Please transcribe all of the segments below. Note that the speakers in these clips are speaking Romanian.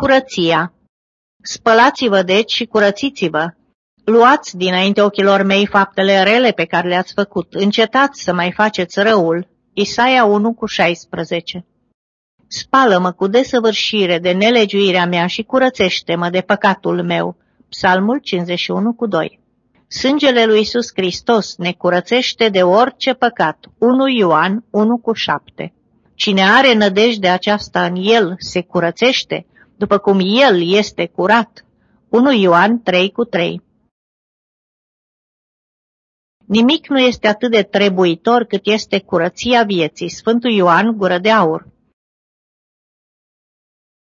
Curăția Spălați-vă deci și curățiți-vă. Luați dinainte ochilor mei faptele rele pe care le-ați făcut. Încetați să mai faceți răul. Isaia 1 cu 16 Spală-mă cu desăvârșire de nelegiuirea mea și curățește-mă de păcatul meu. Psalmul 51 cu 2 Sângele lui Iisus Hristos ne curățește de orice păcat. 1 Ioan 1 cu 7 Cine are nădejde aceasta în el se curățește, după cum el este curat. 1 Ioan 3 cu 3 Nimic nu este atât de trebuitor cât este curăția vieții. Sfântul Ioan, gură de aur.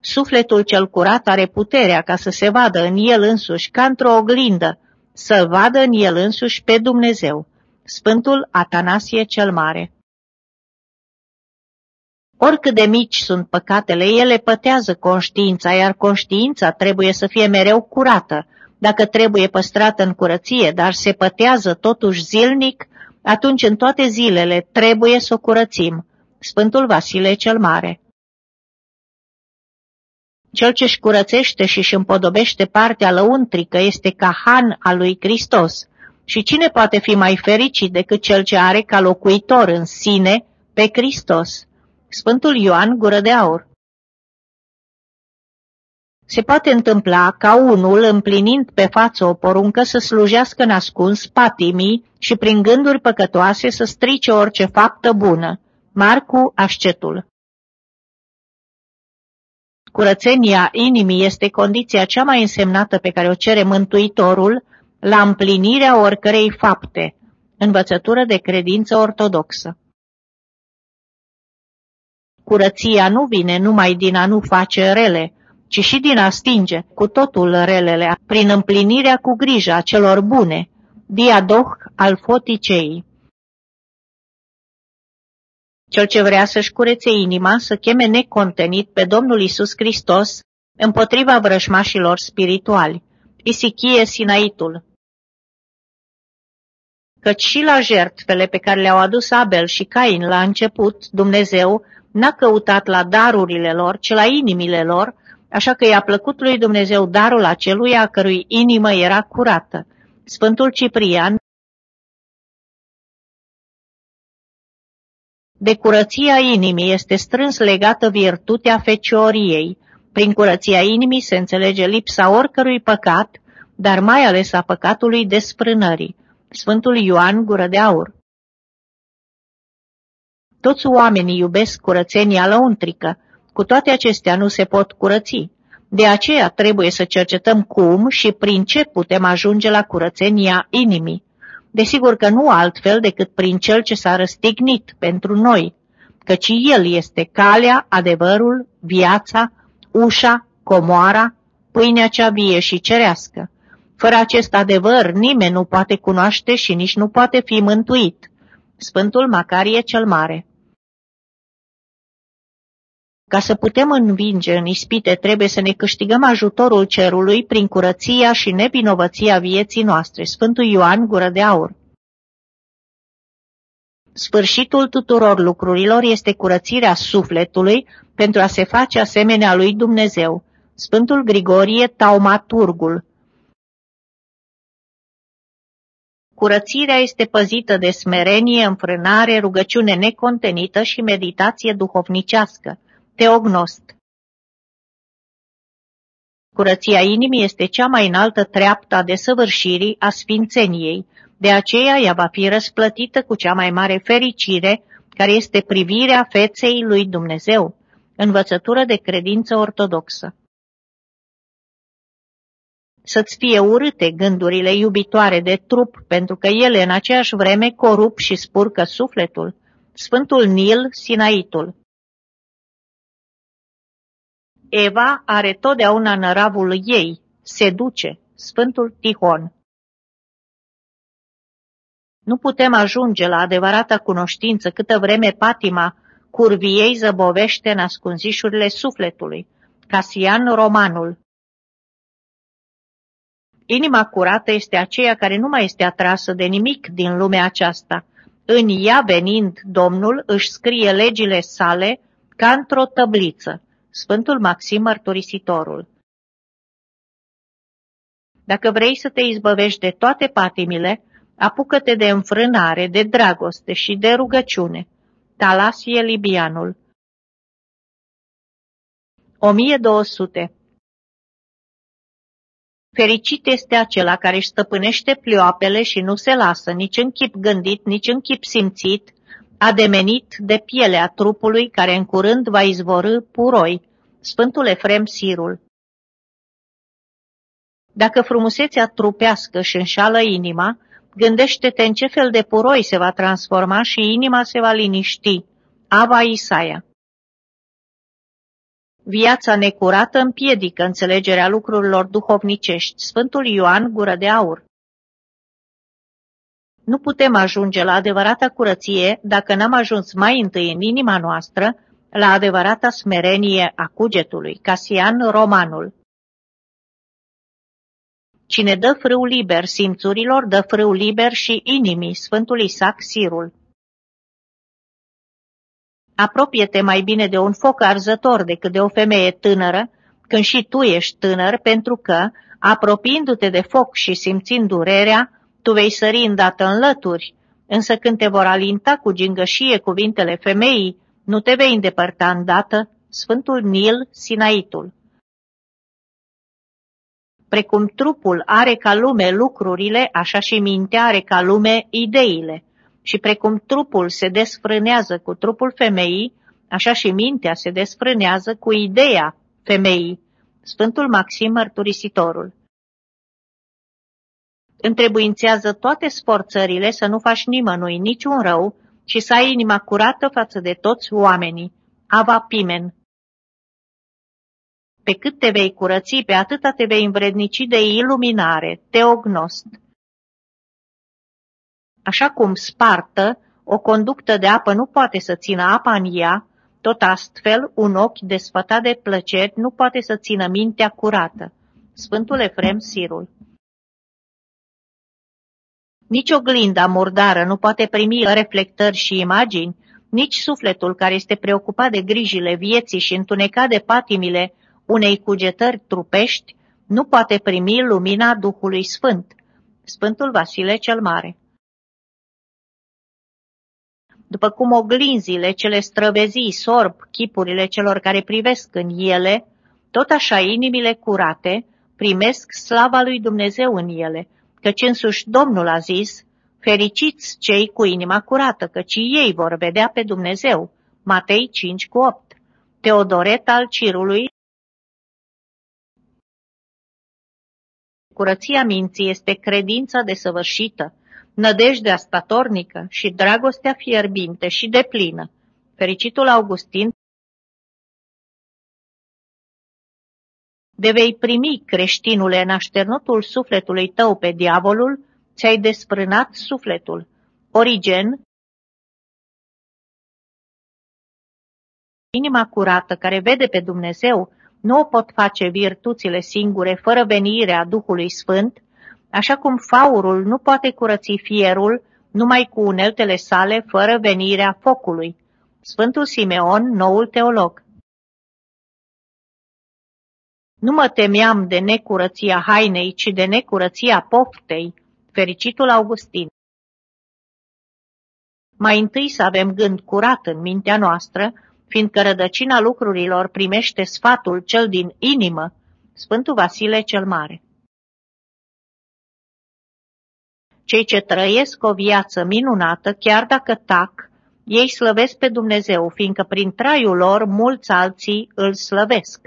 Sufletul cel curat are puterea ca să se vadă în el însuși, ca într-o oglindă, să vadă în el însuși pe Dumnezeu. Sfântul Atanasie cel Mare Oricât de mici sunt păcatele, ele pătează conștiința, iar conștiința trebuie să fie mereu curată. Dacă trebuie păstrată în curăție, dar se pătează totuși zilnic, atunci în toate zilele trebuie să o curățim. Sfântul Vasile cel Mare Cel ce-și curățește și își împodobește partea lăuntrică este ca han al lui Hristos. Și cine poate fi mai fericit decât cel ce are ca locuitor în sine pe Hristos? Sfântul Ioan Gură de Aur Se poate întâmpla ca unul, împlinind pe față o poruncă, să slujească nascuns patimii și prin gânduri păcătoase să strice orice faptă bună. Marcu Ascetul Curățenia inimii este condiția cea mai însemnată pe care o cere Mântuitorul la împlinirea oricărei fapte, învățătură de credință ortodoxă. Curăția nu vine numai din a nu face rele, ci și din a stinge cu totul relele, prin împlinirea cu grijă a celor bune, diadoh al foticei. Cel ce vrea să-și curețe inima, să cheme necontenit pe Domnul Isus Hristos împotriva vrășmașilor spirituali. Isichie Sinaitul Căci și la jertfele pe care le-au adus Abel și Cain la început, Dumnezeu n-a căutat la darurile lor, ci la inimile lor, așa că i-a plăcut lui Dumnezeu darul acelui a cărui inimă era curată. Sfântul Ciprian De curăția inimii este strâns legată virtutea fecioriei. Prin curăția inimii se înțelege lipsa oricărui păcat, dar mai ales a păcatului desfrânării. Sfântul Ioan Gură de Aur toți oamenii iubesc curățenia lăuntrică, cu toate acestea nu se pot curăți. De aceea trebuie să cercetăm cum și prin ce putem ajunge la curățenia inimii. Desigur că nu altfel decât prin cel ce s-a răstignit pentru noi, căci el este calea, adevărul, viața, ușa, comoara, pâinea cea vie și cerească. Fără acest adevăr nimeni nu poate cunoaște și nici nu poate fi mântuit. Sfântul Macarie cel Mare ca să putem învinge în ispite, trebuie să ne câștigăm ajutorul cerului prin curăția și nevinovăția vieții noastre. Sfântul Ioan, gură de aur. Sfârșitul tuturor lucrurilor este curățirea sufletului pentru a se face asemenea lui Dumnezeu. Sfântul Grigorie, taumaturgul. Curățirea este păzită de smerenie, înfrânare, rugăciune necontenită și meditație duhovnicească. Teognost Curăția inimii este cea mai înaltă treaptă a desăvârșirii a sfințeniei, de aceea ea va fi răsplătită cu cea mai mare fericire, care este privirea feței lui Dumnezeu, învățătură de credință ortodoxă. Să-ți fie urâte gândurile iubitoare de trup, pentru că ele în aceeași vreme corup și spurcă sufletul. Sfântul Nil, Sinaitul Eva are totdeauna năravul ei, se duce, Sfântul Tihon. Nu putem ajunge la adevărata cunoștință câtă vreme patima curviei zăbovește în ascunzișurile sufletului. Casian Romanul Inima curată este aceea care nu mai este atrasă de nimic din lumea aceasta. În ea venind, Domnul își scrie legile sale ca într-o tăbliță. Sfântul Maxim Mărturisitorul. Dacă vrei să te izbăvești de toate patimile, apucă-te de înfrânare, de dragoste și de rugăciune. Talasie Libianul. 1200 Fericit este acela care își stăpânește plioapele și nu se lasă nici în chip gândit, nici în chip simțit, ademenit de pielea trupului care în curând va izvorâ puroi, Sfântul Efrem Sirul. Dacă frumusețea trupească își înșală inima, gândește-te în ce fel de puroi se va transforma și inima se va liniști. Ava Isaia Viața necurată împiedică înțelegerea lucrurilor duhovnicești. Sfântul Ioan, gură de aur. Nu putem ajunge la adevărata curăție dacă n-am ajuns mai întâi în inima noastră la adevărata smerenie a cugetului. Casian Romanul Cine dă frâu liber simțurilor, dă frâu liber și inimii. Sfântul Isaac Sirul Apropie-te mai bine de un foc arzător decât de o femeie tânără, când și tu ești tânăr, pentru că, apropiindu-te de foc și simțind durerea, tu vei sări îndată în lături, însă când te vor alinta cu gingășie cuvintele femeii, nu te vei îndepărta îndată, Sfântul Nil Sinaitul. Precum trupul are ca lume lucrurile, așa și mintea are ca lume ideile. Și precum trupul se desfrânează cu trupul femeii, așa și mintea se desfrânează cu ideea femeii. Sfântul Maxim Mărturisitorul Întrebuințează toate sforțările să nu faci nimănui niciun rău și să ai inima curată față de toți oamenii. Ava Pimen Pe cât te vei curăți, pe atâta te vei învrednici de iluminare, teognost. Așa cum spartă, o conductă de apă nu poate să țină apa în ea, tot astfel un ochi desfătat de plăceri nu poate să țină mintea curată. Sfântul Efrem Sirul Nici oglinda murdară nu poate primi reflectări și imagini, nici sufletul care este preocupat de grijile vieții și întunecat de patimile unei cugetări trupești, nu poate primi lumina Duhului Sfânt. Sfântul Vasile cel Mare după cum oglinzile cele străvezii sorb chipurile celor care privesc în ele, tot așa inimile curate primesc slava lui Dumnezeu în ele, căci însuși Domnul a zis, fericiți cei cu inima curată, căci ei vor vedea pe Dumnezeu. Matei 5 cu 8 Teodoret al Cirului Curăția minții este credința desăvârșită, nădejdea statornică și dragostea fierbinte și deplină. Fericitul Augustin de vei primi, creștinule, în așternutul sufletului tău pe diavolul, ți-ai desprânat sufletul. Origen, inima curată care vede pe Dumnezeu, nu o pot face virtuțile singure fără venirea Duhului Sfânt, așa cum faurul nu poate curăți fierul numai cu uneltele sale fără venirea focului. Sfântul Simeon, noul teolog Nu mă temeam de necurăția hainei, ci de necurăția poftei, fericitul Augustin. Mai întâi să avem gând curat în mintea noastră, fiindcă rădăcina lucrurilor primește sfatul cel din inimă, Sfântul Vasile cel Mare. Cei ce trăiesc o viață minunată, chiar dacă tac, ei slăvesc pe Dumnezeu, fiindcă prin traiul lor mulți alții îl slăvesc.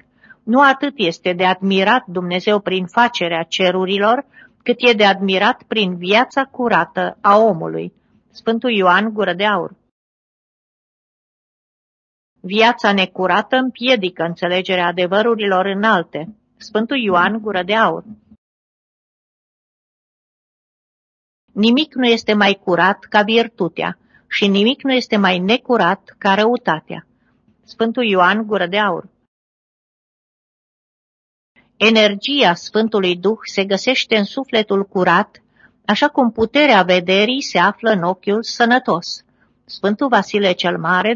Nu atât este de admirat Dumnezeu prin facerea cerurilor, cât e de admirat prin viața curată a omului. Sfântul Ioan Gură de Aur Viața necurată împiedică înțelegerea adevărurilor înalte. Sfântul Ioan Gură de Aur Nimic nu este mai curat ca virtutea și nimic nu este mai necurat ca răutatea. Sfântul Ioan Gură de Aur Energia Sfântului Duh se găsește în sufletul curat, așa cum puterea vederii se află în ochiul sănătos. Sfântul Vasile cel Mare